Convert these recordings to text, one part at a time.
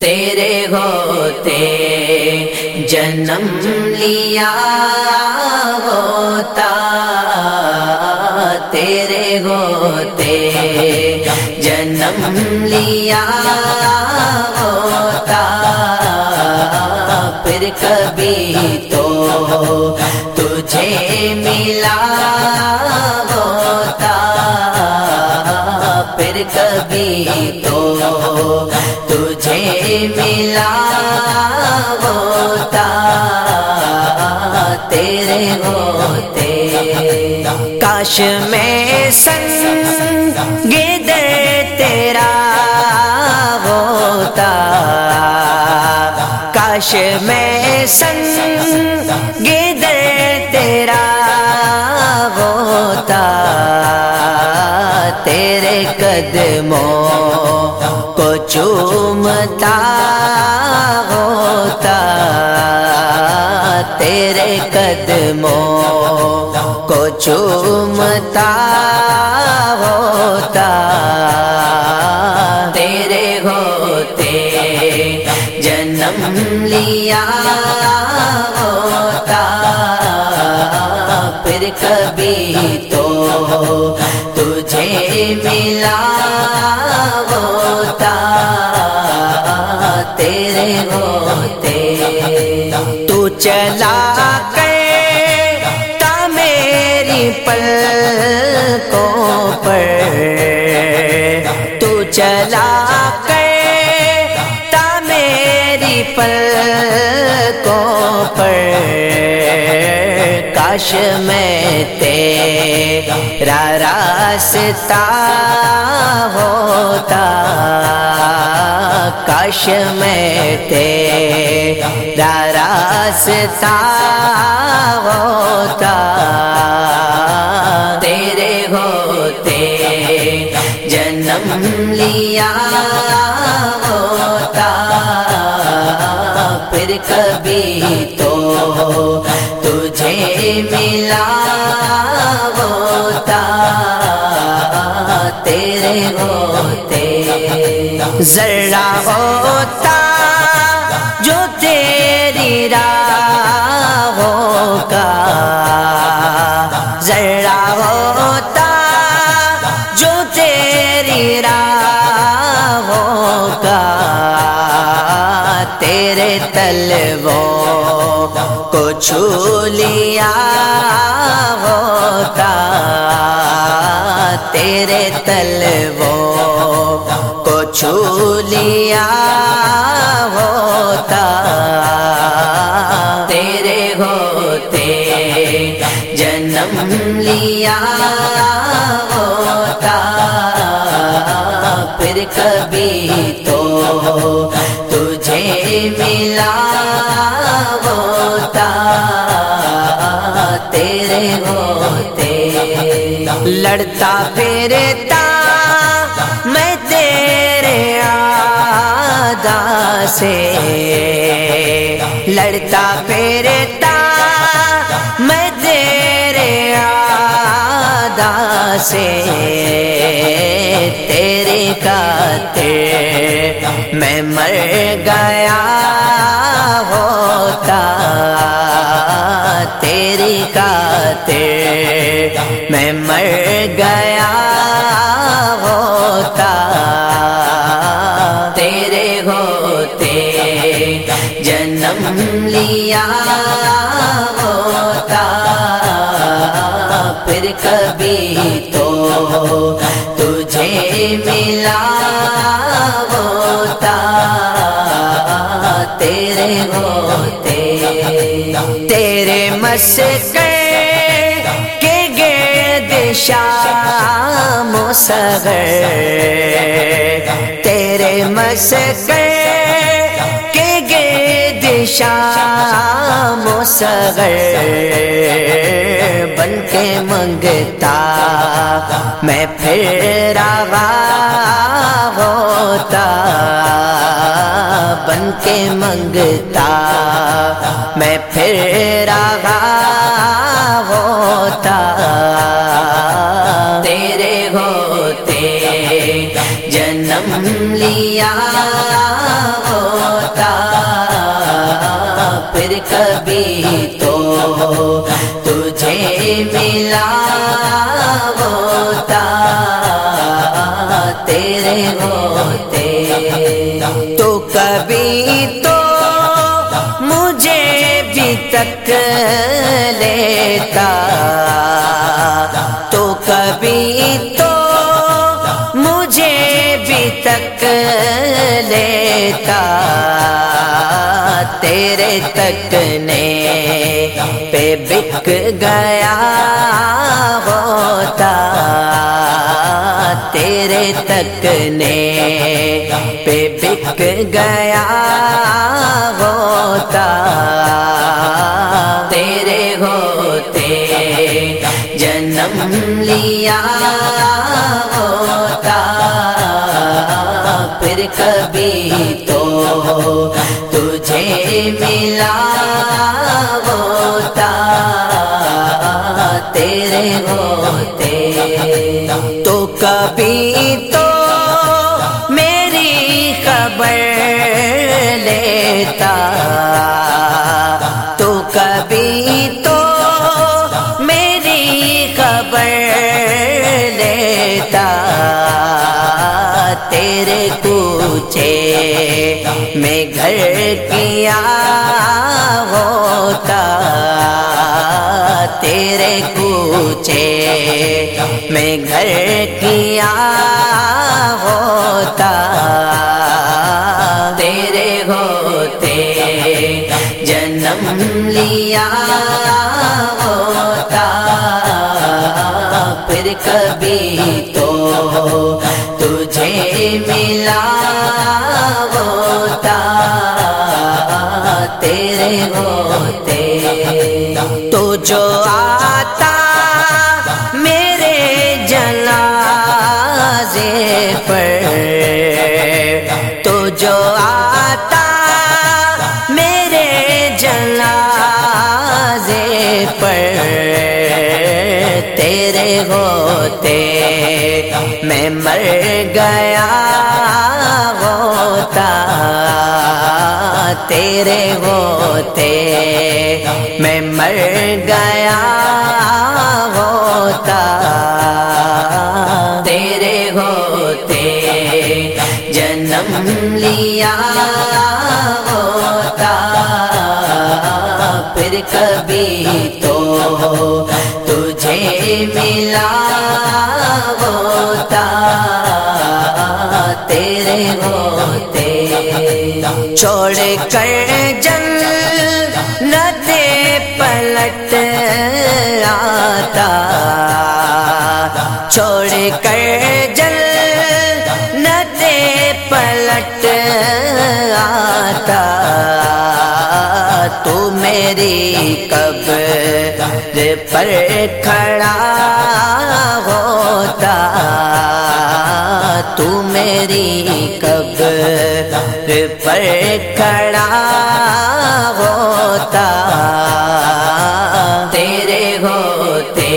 تیرے ہوتے جنم لیا ہوتا، تیرے ہوتے جنم لیا ہوتا۔ پھر کبھی تو تجھے ملا ہوتا۔ پھر کبھی تو تجھے ملا ہوتا، تیرے ہوتے۔ کاش میں سن گدر تیرا ہوتا۔ کاش میں سن گدر تیرے قدموں کو چومتا ہوتا، تیرے قدموں کو چومتا ہوتا۔ تیرے ہوتے جنم لیا ہوتا، پھر کبھی تو تجھے ملا ہوتا، تیرے ہوتے۔ تو چلا کرتا میری پل کو پر۔ تو چلا کرتا میری پل کو پر۔ کاش میں تیرا راستہ ہوتا، کاش میں تیرا راستہ ہوتا، تیرے ہوتے، جنم لیا ہوتا، پھر کبھی تو تجھے ملا ہوتے۔ ذرا ہوتا جو تیری راہوں کا۔ ذرا ہوتا جو تیری راہوں کا۔ تیرے تلووں کو چھو تیرے تلووں کو چھو لیا ہوتا۔ تیرے ہوتے جنم لیا ہوتا۔ پھر کبھی تو تجھے ملا ہوتا۔ تیرے ہوتے لڑتا پھرتا میں تیرے آدا سے لڑتا پھرتا میں تیرے آدا سے تیرے خاطر میں مر گیا ہوتا۔ تیری کاتے میں مر گیا ہوتا۔ تیرے ہوتے جنم لیا ہوتا۔ پھر کبھی مسکے کے گرد شام و تیرے مسکے کے گرد شام و بن کے منگتا میں پھر روا ہوتا۔ بن کے منگتا میں پھر راگا ہوتا تیرے ہوتے جنم لیا ہوتا پھر کبھی تو تجھے ملا کبھی تو مجھے بھی تک لیتا تو کبھی تو مجھے بھی تک لیتا تیرے تک نے پہ بک گیا تیرے تک نے پہ بک گیا ہوتا۔ تیرے ہوتے جنم لیا ہوتا۔ پھر کبھی تو تجھے ملا تیرے ہوتے تو کبھی تو میری خبر لیتا تو کبھی تو میری خبر لیتا تیرے کوچے میں گھر کیا تیرے کوچے میں گھر کیا ہوتا؟ تیرے ہوتے جنم لیا ہوتا، پھر کبھی تو تجھے ملا تیرے ہوتے تو جو آتا میرے جنازے پر تو جو آتا میرے جنازے پر تیرے ہوتے میں مر گیا ہوتا تیرے ہوتے میں مر گیا ہوتا تیرے ہوتے جنم لیا ہوتا پھر کبھی تو تجھے ملا ہوتا تیرے ہوتے چھوڑ کر جن نتے پلٹ آتا چھوڑ کر جل نتے پلٹ آتا تو میری قبر پر کھڑا ہوتا تو میری قبر پر کھڑا ہوتا۔ تیرے ہوتے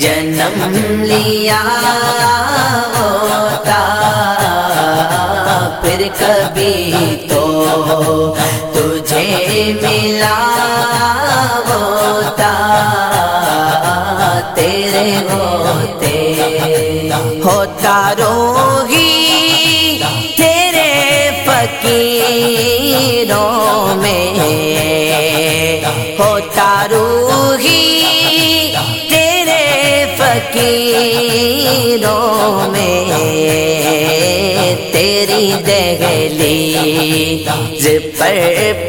جنم لیا ہوتا۔ پھر کبھی تو تجھے ملا ہوتا۔ تیرے ہوتے فقیروں میں ہوتا روحی تیرے فقیروں میں تیری دہلی پر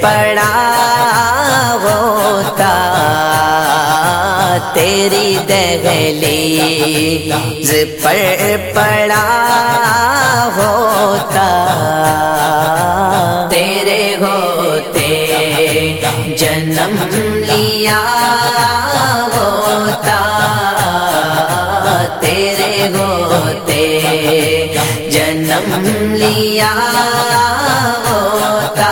پڑا ہوتا تیری دہلی پر پڑا ہوتا جنم لیا ہوتا تیرے ہوتے جنم لیا ہوتا۔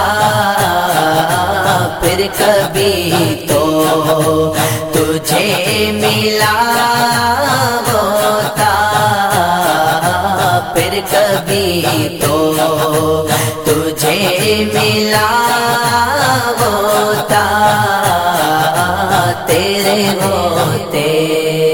پھر کبھی تو تجھے ملا پھر کبھی تو تجھے ملا ہوتا تیرے ہوتے۔